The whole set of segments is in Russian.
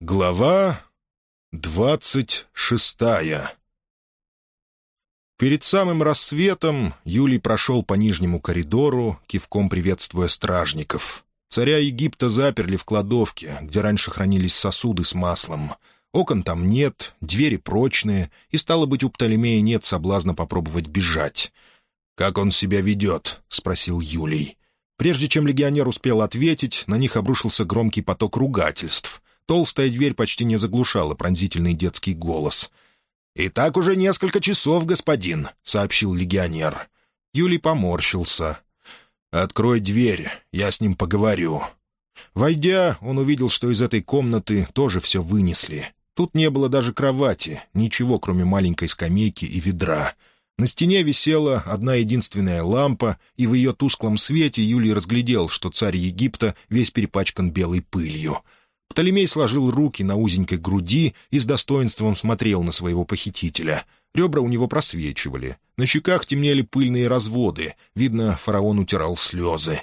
Глава двадцать шестая Перед самым рассветом Юлий прошел по нижнему коридору, кивком приветствуя стражников. Царя Египта заперли в кладовке, где раньше хранились сосуды с маслом. Окон там нет, двери прочные, и, стало быть, у Птолемея нет соблазна попробовать бежать. «Как он себя ведет?» — спросил Юлий. Прежде чем легионер успел ответить, на них обрушился громкий поток ругательств — Толстая дверь почти не заглушала пронзительный детский голос. «И так уже несколько часов, господин», — сообщил легионер. Юлий поморщился. «Открой дверь, я с ним поговорю». Войдя, он увидел, что из этой комнаты тоже все вынесли. Тут не было даже кровати, ничего, кроме маленькой скамейки и ведра. На стене висела одна единственная лампа, и в ее тусклом свете Юлий разглядел, что царь Египта весь перепачкан белой пылью — Птолемей сложил руки на узенькой груди и с достоинством смотрел на своего похитителя. Ребра у него просвечивали. На щеках темнели пыльные разводы. Видно, фараон утирал слезы.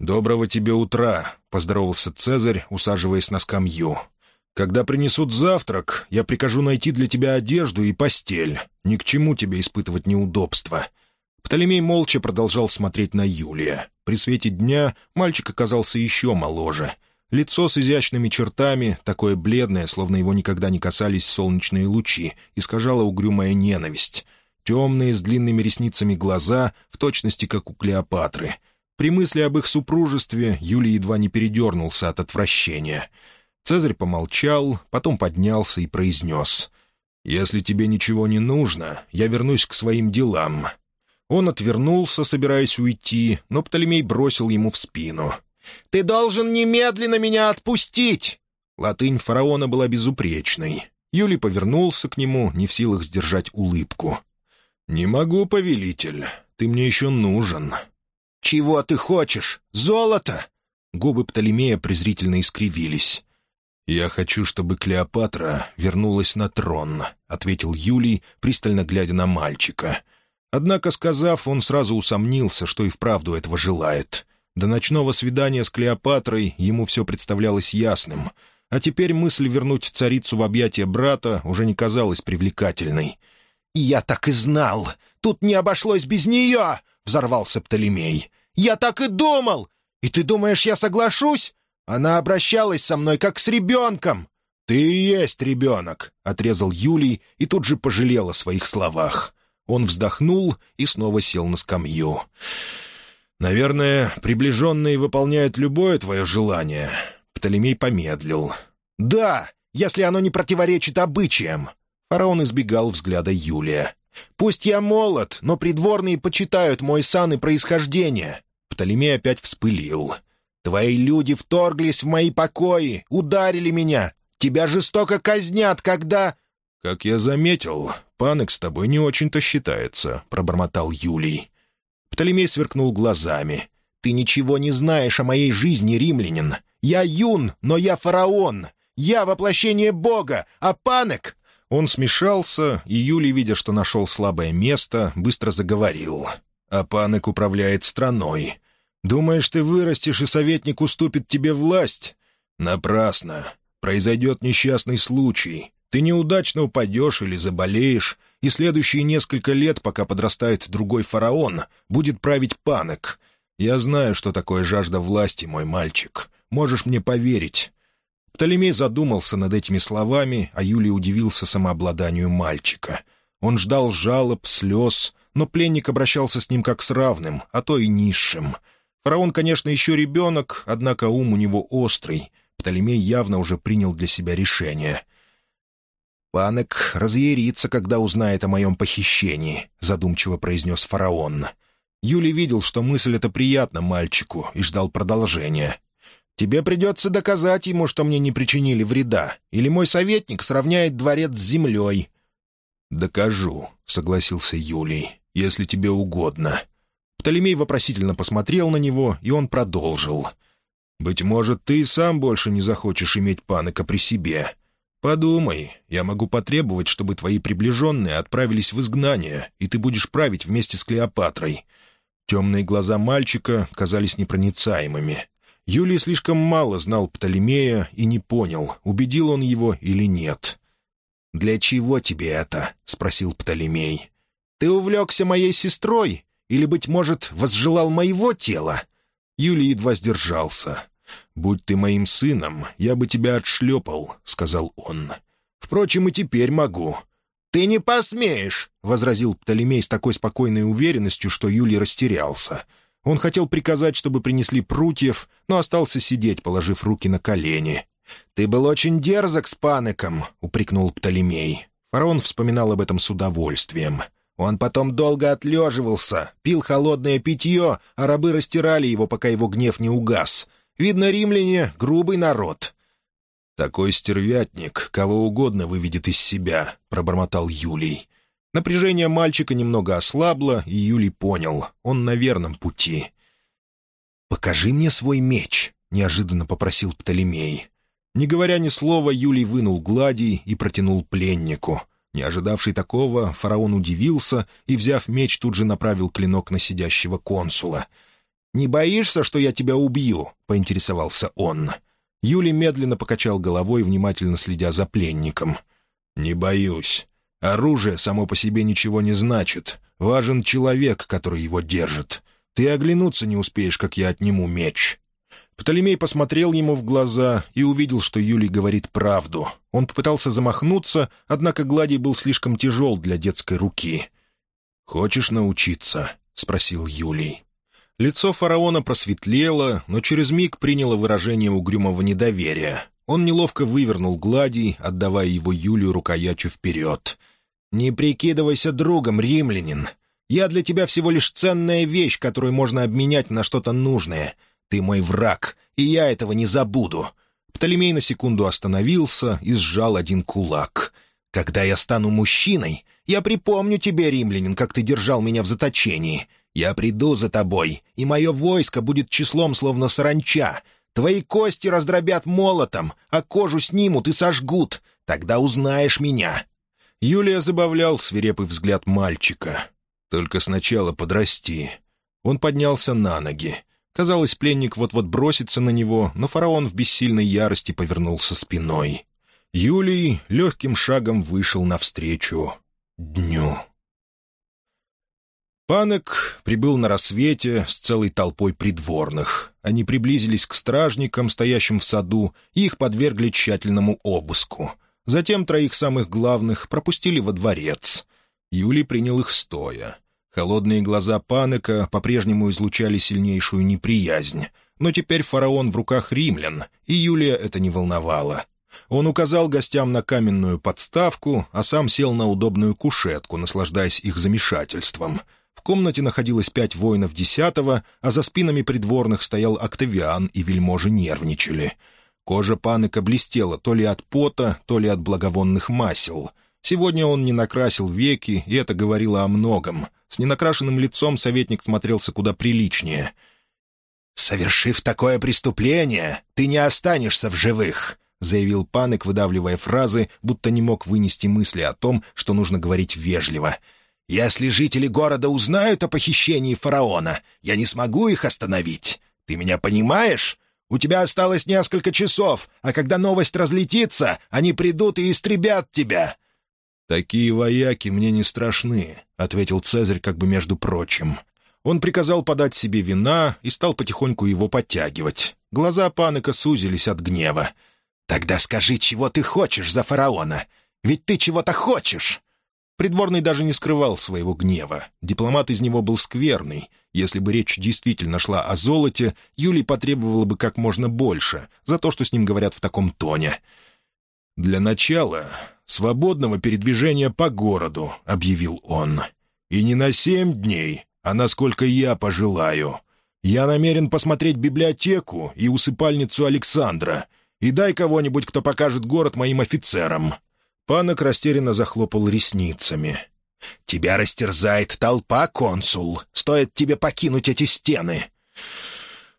«Доброго тебе утра», — поздоровался Цезарь, усаживаясь на скамью. «Когда принесут завтрак, я прикажу найти для тебя одежду и постель. Ни к чему тебе испытывать неудобства». Птолемей молча продолжал смотреть на Юлия. При свете дня мальчик оказался еще моложе — Лицо с изящными чертами, такое бледное, словно его никогда не касались солнечные лучи, искажала угрюмая ненависть. Темные, с длинными ресницами глаза, в точности как у Клеопатры. При мысли об их супружестве Юлий едва не передернулся от отвращения. Цезарь помолчал, потом поднялся и произнес. «Если тебе ничего не нужно, я вернусь к своим делам». Он отвернулся, собираясь уйти, но Птолемей бросил ему в спину — ты должен немедленно меня отпустить!» Латынь фараона была безупречной. Юлий повернулся к нему, не в силах сдержать улыбку. «Не могу, повелитель. Ты мне еще нужен». «Чего ты хочешь? Золото?» Губы Птолемея презрительно искривились. «Я хочу, чтобы Клеопатра вернулась на трон», — ответил Юлий, пристально глядя на мальчика. Однако, сказав, он сразу усомнился, что и вправду этого желает. До ночного свидания с Клеопатрой ему все представлялось ясным, а теперь мысль вернуть царицу в объятия брата уже не казалась привлекательной. «Я так и знал! Тут не обошлось без нее!» — взорвался Птолемей. «Я так и думал! И ты думаешь, я соглашусь? Она обращалась со мной, как с ребенком!» «Ты и есть ребенок!» — отрезал Юлий и тут же пожалел о своих словах. Он вздохнул и снова сел на скамью. «Наверное, приближенные выполняют любое твое желание». Птолемей помедлил. «Да, если оно не противоречит обычаям». Фараон избегал взгляда Юлия. «Пусть я молод, но придворные почитают мой сан и происхождение». Птолемей опять вспылил. «Твои люди вторглись в мои покои, ударили меня. Тебя жестоко казнят, когда...» «Как я заметил, панок с тобой не очень-то считается», — пробормотал Юлий. Птолемей сверкнул глазами. «Ты ничего не знаешь о моей жизни, римлянин. Я юн, но я фараон. Я воплощение Бога, а Панек...» Он смешался, и Юлий, видя, что нашел слабое место, быстро заговорил. «А Панек управляет страной. Думаешь, ты вырастешь, и советник уступит тебе власть? Напрасно. Произойдет несчастный случай. Ты неудачно упадешь или заболеешь, и следующие несколько лет, пока подрастает другой фараон, будет править панок. Я знаю, что такое жажда власти, мой мальчик. Можешь мне поверить». Птолемей задумался над этими словами, а Юлий удивился самообладанию мальчика. Он ждал жалоб, слез, но пленник обращался с ним как с равным, а то и низшим. Фараон, конечно, еще ребенок, однако ум у него острый. Птолемей явно уже принял для себя решение. «Панек разъярится, когда узнает о моем похищении», — задумчиво произнес фараон. Юлий видел, что мысль эта приятна мальчику, и ждал продолжения. «Тебе придется доказать ему, что мне не причинили вреда, или мой советник сравняет дворец с землей». «Докажу», — согласился Юлий, — «если тебе угодно». Птолемей вопросительно посмотрел на него, и он продолжил. «Быть может, ты и сам больше не захочешь иметь панека при себе. «Подумай, я могу потребовать, чтобы твои приближенные отправились в изгнание, и ты будешь править вместе с Клеопатрой». Темные глаза мальчика казались непроницаемыми. Юлий слишком мало знал Птолемея и не понял, убедил он его или нет. «Для чего тебе это?» — спросил Птолемей. «Ты увлекся моей сестрой? Или, быть может, возжелал моего тела?» Юлий едва сдержался. «Будь ты моим сыном, я бы тебя отшлепал», — сказал он. «Впрочем, и теперь могу». «Ты не посмеешь!» — возразил Птолемей с такой спокойной уверенностью, что Юлий растерялся. Он хотел приказать, чтобы принесли прутьев, но остался сидеть, положив руки на колени. «Ты был очень дерзок с паныком», — упрекнул Птолемей. Фараон вспоминал об этом с удовольствием. Он потом долго отлеживался, пил холодное питье, а рабы растирали его, пока его гнев не угас. Видно, римляне — грубый народ. «Такой стервятник кого угодно выведет из себя», — пробормотал Юлий. Напряжение мальчика немного ослабло, и Юлий понял — он на верном пути. «Покажи мне свой меч», — неожиданно попросил Птолемей. Не говоря ни слова, Юлий вынул гладий и протянул пленнику. Не ожидавший такого, фараон удивился и, взяв меч, тут же направил клинок на сидящего консула. «Не боишься, что я тебя убью?» — поинтересовался он. Юлий медленно покачал головой, внимательно следя за пленником. «Не боюсь. Оружие само по себе ничего не значит. Важен человек, который его держит. Ты оглянуться не успеешь, как я отниму меч». Птолемей посмотрел ему в глаза и увидел, что Юлий говорит правду. Он попытался замахнуться, однако Гладий был слишком тяжел для детской руки. «Хочешь научиться?» — спросил Юлий. Лицо фараона просветлело, но через миг приняло выражение угрюмого недоверия. Он неловко вывернул Гладий, отдавая его Юлию рукоятью вперед. «Не прикидывайся другом, римлянин. Я для тебя всего лишь ценная вещь, которую можно обменять на что-то нужное. Ты мой враг, и я этого не забуду». Птолемей на секунду остановился и сжал один кулак. «Когда я стану мужчиной, я припомню тебе, римлянин, как ты держал меня в заточении. Я приду за тобой, и мое войско будет числом словно саранча. Твои кости раздробят молотом, а кожу снимут и сожгут. Тогда узнаешь меня». Юлия забавлял свирепый взгляд мальчика. «Только сначала подрасти». Он поднялся на ноги. Казалось, пленник вот-вот бросится на него, но фараон в бессильной ярости повернулся спиной. Юлий легким шагом вышел навстречу дню. Панек прибыл на рассвете с целой толпой придворных. Они приблизились к стражникам, стоящим в саду, и их подвергли тщательному обыску. Затем троих самых главных пропустили во дворец. Юлий принял их стоя. Холодные глаза Панека по-прежнему излучали сильнейшую неприязнь, но теперь фараон в руках римлян, и Юлия это не волновало. Он указал гостям на каменную подставку, а сам сел на удобную кушетку, наслаждаясь их замешательством. В комнате находилось пять воинов десятого, а за спинами придворных стоял Октавиан, и вельможи нервничали. Кожа Панека блестела то ли от пота, то ли от благовонных масел. Сегодня он не накрасил веки, и это говорило о многом — с ненакрашенным лицом советник смотрелся куда приличнее. «Совершив такое преступление, ты не останешься в живых», — заявил Панек, выдавливая фразы, будто не мог вынести мысли о том, что нужно говорить вежливо. «Если жители города узнают о похищении фараона, я не смогу их остановить. Ты меня понимаешь? У тебя осталось несколько часов, а когда новость разлетится, они придут и истребят тебя. «Такие вояки мне не страшны», — ответил Цезарь как бы между прочим. Он приказал подать себе вина и стал потихоньку его подтягивать. Глаза Паныка сузились от гнева. «Тогда скажи, чего ты хочешь за фараона? Ведь ты чего-то хочешь!» Придворный даже не скрывал своего гнева. Дипломат из него был скверный. Если бы речь действительно шла о золоте, Юлий потребовала бы как можно больше за то, что с ним говорят в таком тоне. «Для начала свободного передвижения по городу», — объявил он. «И не на семь дней, а насколько я пожелаю. Я намерен посмотреть библиотеку и усыпальницу Александра. И дай кого-нибудь, кто покажет город моим офицерам». Панок растерянно захлопал ресницами. «Тебя растерзает толпа, консул. Стоит тебе покинуть эти стены».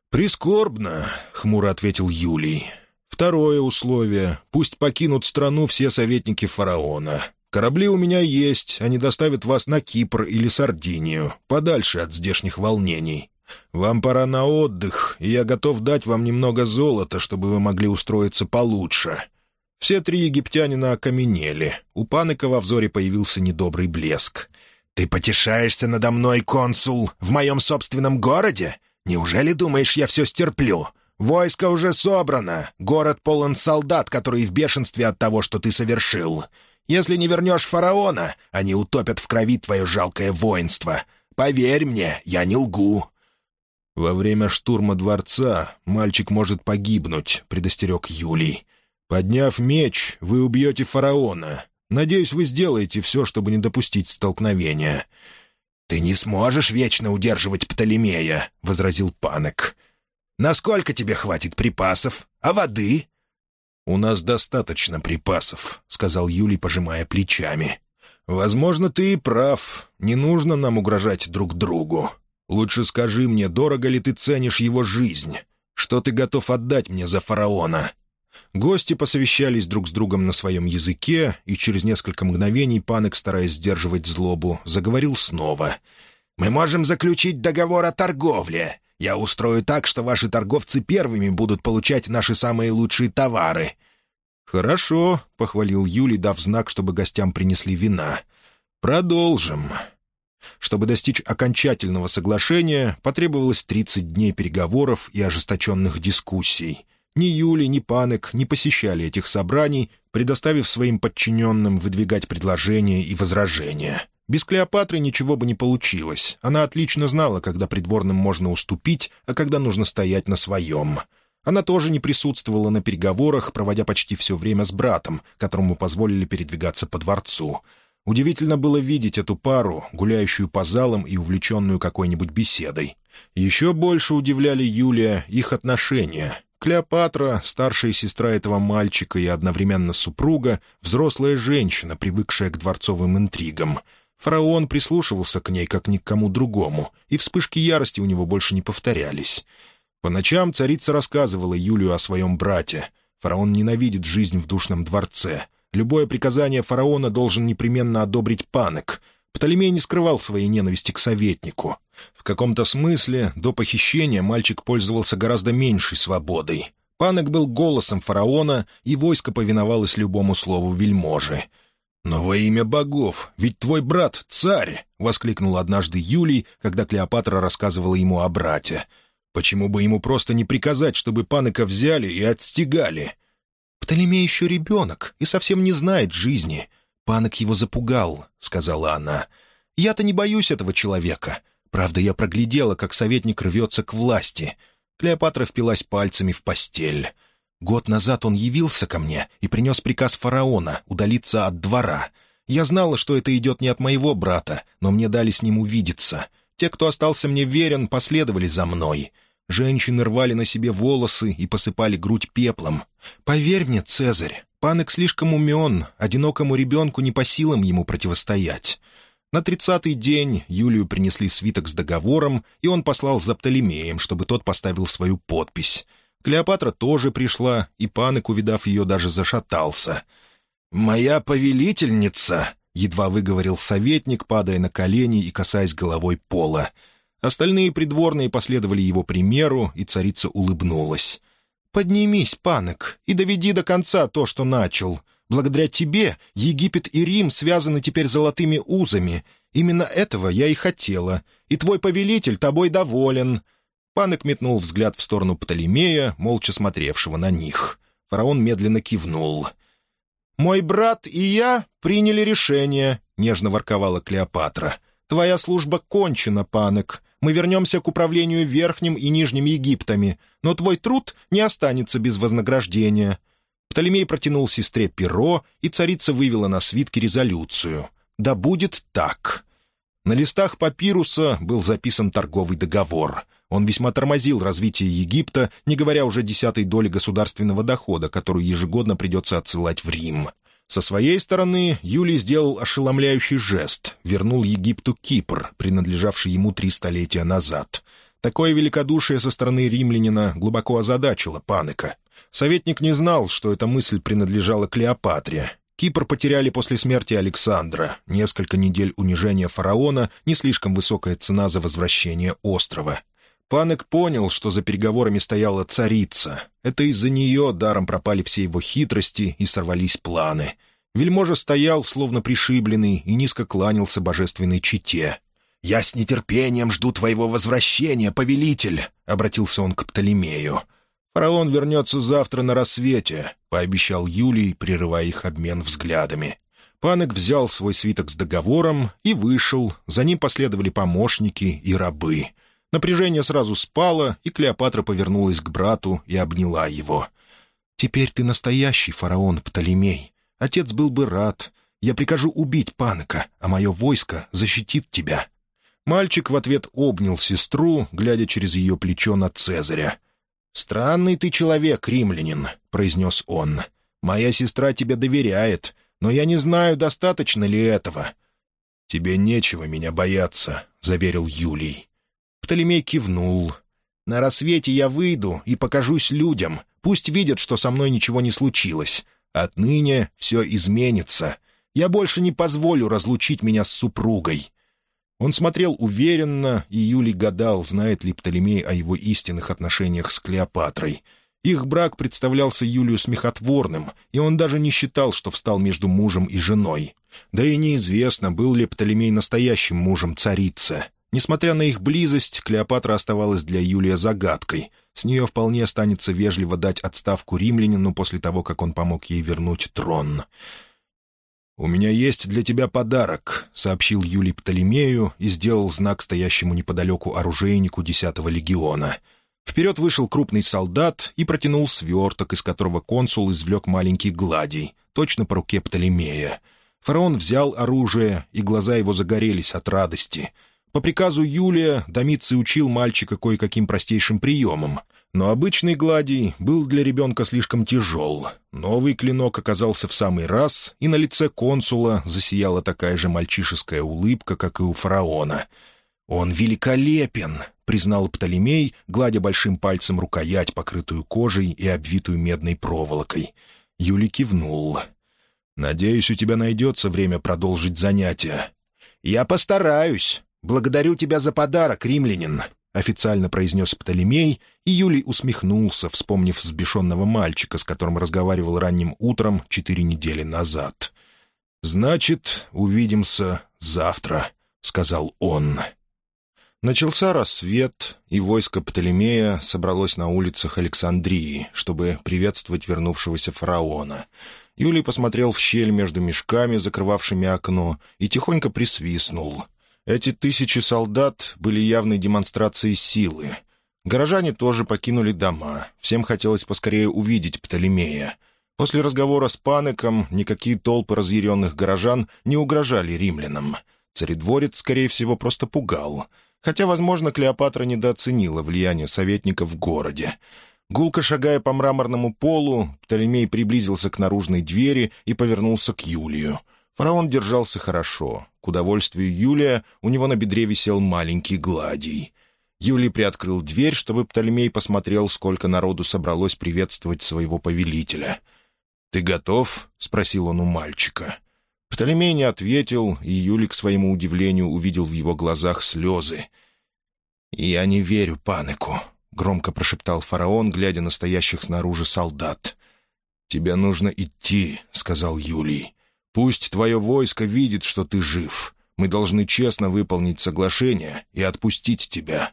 «Прискорбно», — хмуро ответил Юлий. Второе условие — пусть покинут страну все советники фараона. Корабли у меня есть, они доставят вас на Кипр или Сардинию, подальше от здешних волнений. «Вам пора на отдых, и я готов дать вам немного золота, чтобы вы могли устроиться получше». Все три египтянина окаменели. У Паныка во взоре появился недобрый блеск. «Ты потешаешься надо мной, консул, в моем собственном городе? Неужели думаешь, я все стерплю? Войско уже собрано, город полон солдат, которые в бешенстве от того, что ты совершил. Если не вернешь фараона, они утопят в крови твое жалкое воинство. Поверь мне, я не лгу». «Во время штурма дворца мальчик может погибнуть», — предостерег Юлий. Подняв меч, вы убьете фараона. Надеюсь, вы сделаете все, чтобы не допустить столкновения». «Ты не сможешь вечно удерживать Птолемея», — возразил Панек. «Насколько тебе хватит припасов? А воды?» «У нас достаточно припасов», — сказал Юлий, пожимая плечами. «Возможно, ты и прав. Не нужно нам угрожать друг другу. Лучше скажи мне, дорого ли ты ценишь его жизнь? Что ты готов отдать мне за фараона? Гости посовещались друг с другом на своем языке, и через несколько мгновений Панек, стараясь сдерживать злобу, заговорил снова. «Мы можем заключить договор о торговле. Я устрою так, что ваши торговцы первыми будут получать наши самые лучшие товары». «Хорошо», — похвалил Юлий, дав знак, чтобы гостям принесли вина. «Продолжим». Чтобы достичь окончательного соглашения, потребовалось 30 дней переговоров и ожесточенных дискуссий. Ни Юли, ни Панек не посещали этих собраний, предоставив своим подчиненным выдвигать предложения и возражения. Без Клеопатры ничего бы не получилось. Она отлично знала, когда придворным можно уступить, а когда нужно стоять на своем. Она тоже не присутствовала на переговорах, проводя почти все время с братом, которому позволили передвигаться по дворцу. Удивительно было видеть эту пару, гуляющую по залам и увлеченную какой-нибудь беседой. Еще больше удивляли Юлия их отношения. Клеопатра, старшая сестра этого мальчика и одновременно супруга, взрослая женщина, привыкшая к дворцовым интригам. Фараон прислушивался к ней, как ни к кому другому, и вспышки ярости у него больше не повторялись. По ночам царица рассказывала Юлию о своем брате. Фараон ненавидит жизнь в душном дворце. Любое приказание фараона должен непременно одобрить панок — Птолемей не скрывал своей ненависти к советнику. В каком-то смысле до похищения мальчик пользовался гораздо меньшей свободой. Панок был голосом фараона, и войско повиновалось любому слову вельможи. «Но во имя богов, ведь твой брат — царь!» — воскликнул однажды Юлий, когда Клеопатра рассказывала ему о брате. «Почему бы ему просто не приказать, чтобы Паныка взяли и отстегали?» «Птолемей еще ребенок и совсем не знает жизни. Панок его запугал», — сказала она. «Я-то не боюсь этого человека. Правда, я проглядела, как советник рвется к власти». Клеопатра впилась пальцами в постель. Год назад он явился ко мне и принес приказ фараона удалиться от двора. Я знала, что это идет не от моего брата, но мне дали с ним увидеться. Те, кто остался мне верен, последовали за мной. Женщины рвали на себе волосы и посыпали грудь пеплом. Поверь мне, Цезарь, Панек слишком умен, одинокому ребенку не по силам ему противостоять. На тридцатый день Юлию принесли свиток с договором, и он послал за Птолемеем, чтобы тот поставил свою подпись. Клеопатра тоже пришла, и Панек, увидав ее, даже зашатался. «Моя повелительница!» — едва выговорил советник, падая на колени и касаясь головой пола. Остальные придворные последовали его примеру, и царица улыбнулась. «Поднимись, Панек, и доведи до конца то, что начал. Благодаря тебе Египет и Рим связаны теперь золотыми узами. Именно этого я и хотела. И твой повелитель тобой доволен». Панек метнул взгляд в сторону Птолемея, молча смотревшего на них. Фараон медленно кивнул. «Мой брат и я приняли решение», — нежно ворковала Клеопатра. «Твоя служба кончена, Панек. Мы вернемся к управлению Верхним и Нижним Египтами, но твой труд не останется без вознаграждения». Птолемей протянул сестре перо, и царица вывела на свитке резолюцию. «Да будет так». На листах папируса был записан торговый договор. Он весьма тормозил развитие Египта, не говоря уже десятой доли государственного дохода, которую ежегодно придется отсылать в Рим. Со своей стороны Юлий сделал ошеломляющий жест, вернул Египту Кипр, принадлежавший ему три столетия назад. Такое великодушие со стороны римлянина глубоко озадачило Паныка. Советник не знал, что эта мысль принадлежала Клеопатре. Кипр потеряли после смерти Александра. Несколько недель унижения фараона, не слишком высокая цена за возвращение острова. Панек понял, что за переговорами стояла царица. Это из-за нее даром пропали все его хитрости и сорвались планы. Вельможа стоял, словно пришибленный, и низко кланялся божественной чите. «Я с нетерпением жду твоего возвращения, повелитель!» — обратился он к Птолемею. «Фараон вернется завтра на рассвете», — пообещал Юлий, прерывая их обмен взглядами. Панек взял свой свиток с договором и вышел. За ним последовали помощники и рабы — Напряжение сразу спало, и Клеопатра повернулась к брату и обняла его. «Теперь ты настоящий фараон, Птолемей. Отец был бы рад. Я прикажу убить Паныка, а мое войско защитит тебя». Мальчик в ответ обнял сестру, глядя через ее плечо на Цезаря. «Странный ты человек, римлянин», — произнес он. «Моя сестра тебе доверяет, но я не знаю, достаточно ли этого». «Тебе нечего меня бояться», — заверил Юлий. Птолемей кивнул. «На рассвете я выйду и покажусь людям. Пусть видят, что со мной ничего не случилось. Отныне все изменится. Я больше не позволю разлучить меня с супругой». Он смотрел уверенно, и Юлий гадал, знает ли Птолемей о его истинных отношениях с Клеопатрой. Их брак представлялся Юлию смехотворным, и он даже не считал, что встал между мужем и женой. Да и неизвестно, был ли Птолемей настоящим мужем царицы. Несмотря на их близость, Клеопатра оставалась для Юлия загадкой. С нее вполне останется вежливо дать отставку римлянину после того, как он помог ей вернуть трон. «У меня есть для тебя подарок», — сообщил Юлий Птолемею и сделал знак стоящему неподалеку оружейнику десятого легиона. Вперед вышел крупный солдат и протянул сверток, из которого консул извлек маленький гладий, точно по руке Птолемея. Фараон взял оружие, и глаза его загорелись от радости — по приказу Юлия Домиций учил мальчика кое-каким простейшим приемам, но обычный гладий был для ребенка слишком тяжел. Новый клинок оказался в самый раз, и на лице консула засияла такая же мальчишеская улыбка, как и у фараона. «Он великолепен!» — признал Птолемей, гладя большим пальцем рукоять, покрытую кожей и обвитую медной проволокой. Юлий кивнул. «Надеюсь, у тебя найдется время продолжить занятия». «Я постараюсь», «Благодарю тебя за подарок, римлянин», — официально произнес Птолемей, и Юлий усмехнулся, вспомнив взбешенного мальчика, с которым разговаривал ранним утром четыре недели назад. «Значит, увидимся завтра», — сказал он. Начался рассвет, и войско Птолемея собралось на улицах Александрии, чтобы приветствовать вернувшегося фараона. Юлий посмотрел в щель между мешками, закрывавшими окно, и тихонько присвистнул. Эти тысячи солдат были явной демонстрацией силы. Горожане тоже покинули дома. Всем хотелось поскорее увидеть Птолемея. После разговора с Панеком никакие толпы разъяренных горожан не угрожали римлянам. Царедворец, скорее всего, просто пугал. Хотя, возможно, Клеопатра недооценила влияние советников в городе. Гулко шагая по мраморному полу, Птолемей приблизился к наружной двери и повернулся к Юлию. Фараон держался хорошо. К удовольствию Юлия у него на бедре висел маленький гладий. Юлий приоткрыл дверь, чтобы Птолемей посмотрел, сколько народу собралось приветствовать своего повелителя. «Ты готов?» — спросил он у мальчика. Птолемей не ответил, и Юлий, к своему удивлению, увидел в его глазах слезы. «Я не верю Паныку», — громко прошептал фараон, глядя на стоящих снаружи солдат. «Тебе нужно идти», — сказал Юлий. Пусть твое войско видит, что ты жив. Мы должны честно выполнить соглашение и отпустить тебя.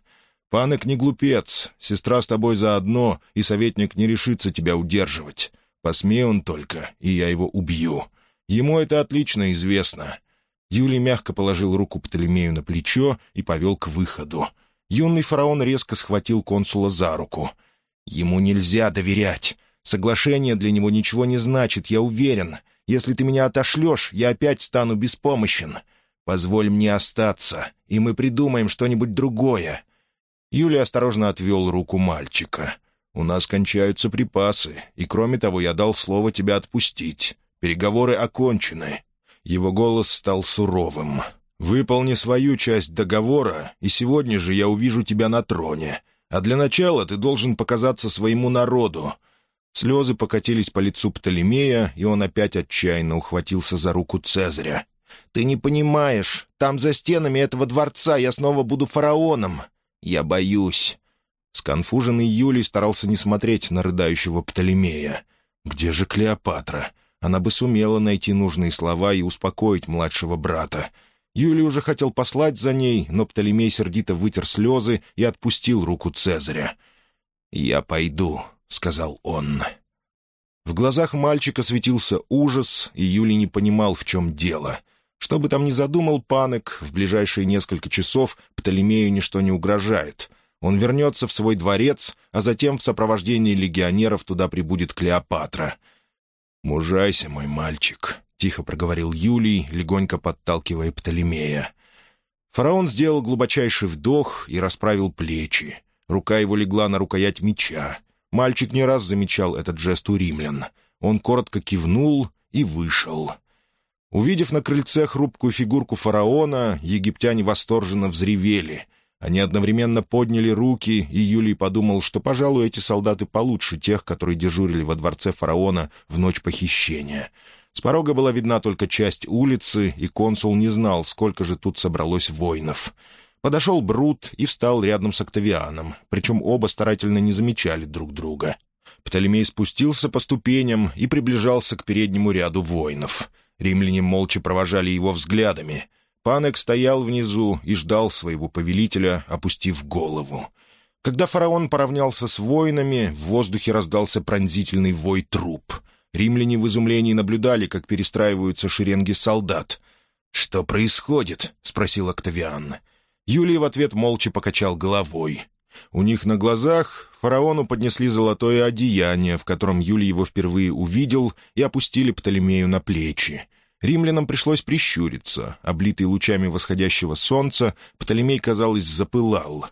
Панек не глупец, сестра с тобой заодно, и советник не решится тебя удерживать. Посмей он только, и я его убью. Ему это отлично известно». Юлий мягко положил руку Птолемею на плечо и повел к выходу. Юный фараон резко схватил консула за руку. «Ему нельзя доверять. Соглашение для него ничего не значит, я уверен. Если ты меня отошлешь, я опять стану беспомощен. Позволь мне остаться, и мы придумаем что-нибудь другое». Юлия осторожно отвел руку мальчика. «У нас кончаются припасы, и, кроме того, я дал слово тебя отпустить. Переговоры окончены». Его голос стал суровым. «Выполни свою часть договора, и сегодня же я увижу тебя на троне. А для начала ты должен показаться своему народу. Слезы покатились по лицу Птолемея, и он опять отчаянно ухватился за руку Цезаря. «Ты не понимаешь. Там, за стенами этого дворца, я снова буду фараоном. Я боюсь. Сконфуженный Юлий старался не смотреть на рыдающего Птолемея. «Где же Клеопатра? Она бы сумела найти нужные слова и успокоить младшего брата». Юлий уже хотел послать за ней, но Птолемей сердито вытер слезы и отпустил руку Цезаря. «Я пойду», — сказал он. В глазах мальчика светился ужас, и Юлий не понимал, в чем дело. Что бы там ни задумал Панек, в ближайшие несколько часов Птолемею ничто не угрожает. Он вернется в свой дворец, а затем в сопровождении легионеров туда прибудет Клеопатра. «Мужайся, мой мальчик», — тихо проговорил Юлий, легонько подталкивая Птолемея. Фараон сделал глубочайший вдох и расправил плечи. Рука его легла на рукоять меча. Мальчик не раз замечал этот жест у римлян. Он коротко кивнул и вышел. Увидев на крыльце хрупкую фигурку фараона, египтяне восторженно взревели — они одновременно подняли руки, и Юлий подумал, что, пожалуй, эти солдаты получше тех, которые дежурили во дворце фараона в ночь похищения. С порога была видна только часть улицы, и консул не знал, сколько же тут собралось воинов. Подошел Брут и встал рядом с Октавианом, причем оба старательно не замечали друг друга. Птолемей спустился по ступеням и приближался к переднему ряду воинов. Римляне молча провожали его взглядами — Панек стоял внизу и ждал своего повелителя, опустив голову. Когда фараон поравнялся с воинами, в воздухе раздался пронзительный вой труп. Римляне в изумлении наблюдали, как перестраиваются шеренги солдат. «Что происходит?» — спросил Октавиан. Юлий в ответ молча покачал головой. У них на глазах фараону поднесли золотое одеяние, в котором Юлий его впервые увидел, и опустили Птолемею на плечи. Римлянам пришлось прищуриться. Облитый лучами восходящего солнца, Птолемей, казалось, запылал.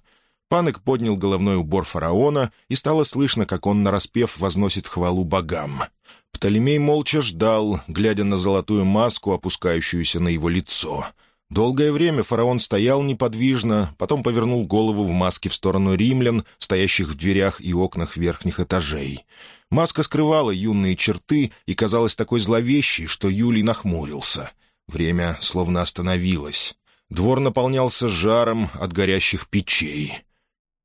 Панек поднял головной убор фараона, и стало слышно, как он нараспев возносит хвалу богам. Птолемей молча ждал, глядя на золотую маску, опускающуюся на его лицо. Долгое время фараон стоял неподвижно, потом повернул голову в маске в сторону римлян, стоящих в дверях и окнах верхних этажей. Маска скрывала юные черты и казалась такой зловещей, что Юлий нахмурился. Время словно остановилось. Двор наполнялся жаром от горящих печей.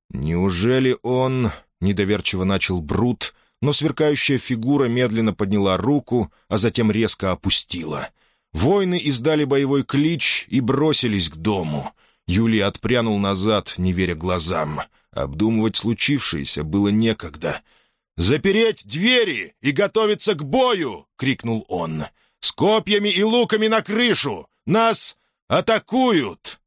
«Неужели он...» — недоверчиво начал Брут, но сверкающая фигура медленно подняла руку, а затем резко опустила. Воины издали боевой клич и бросились к дому. Юлий отпрянул назад, не веря глазам. Обдумывать случившееся было некогда — «Запереть двери и готовиться к бою!» — крикнул он. «С копьями и луками на крышу! Нас атакуют!»